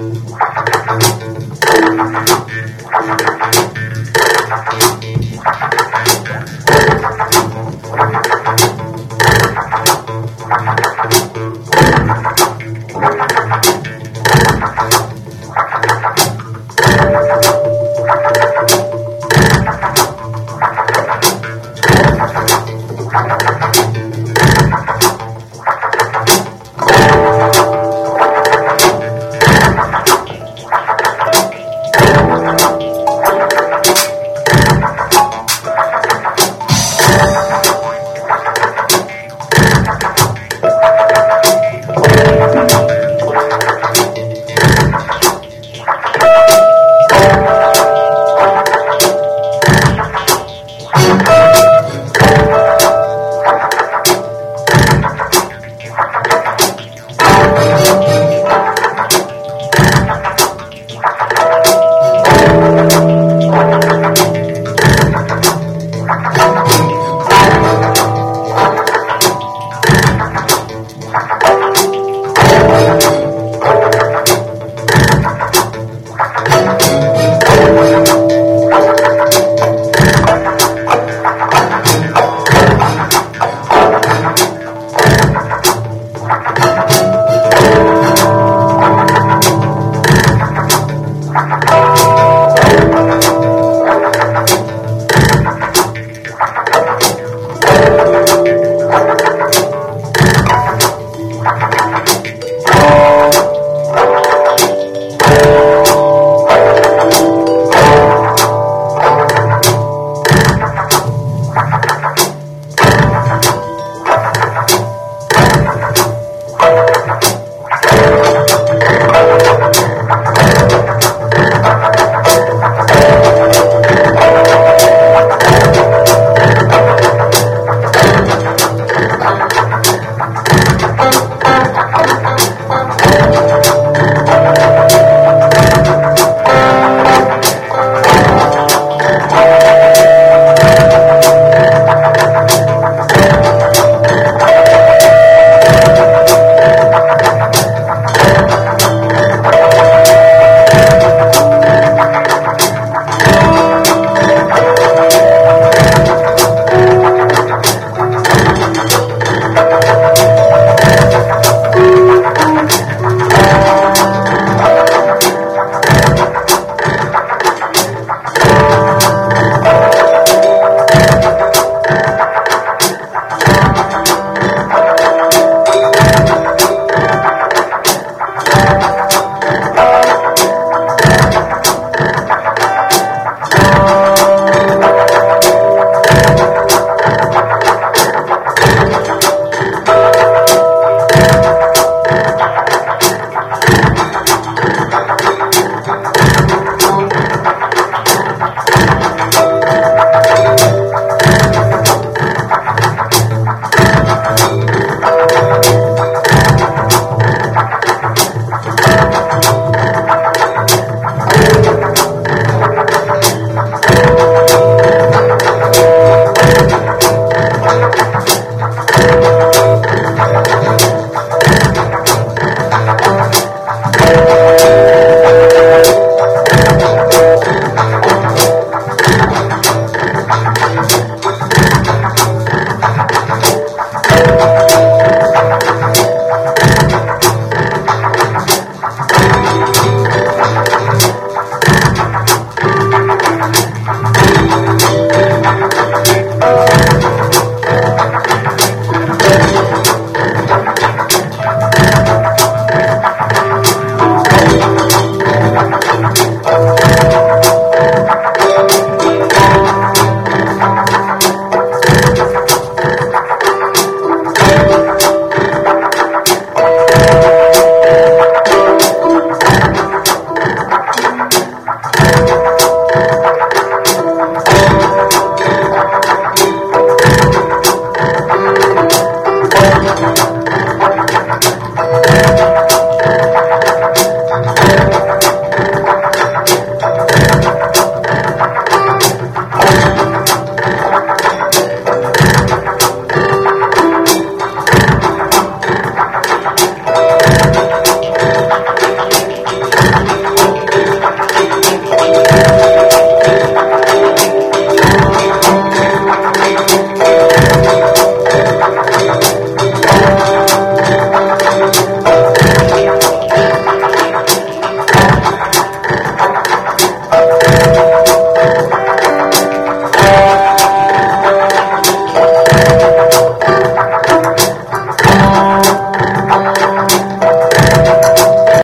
Thank you. Música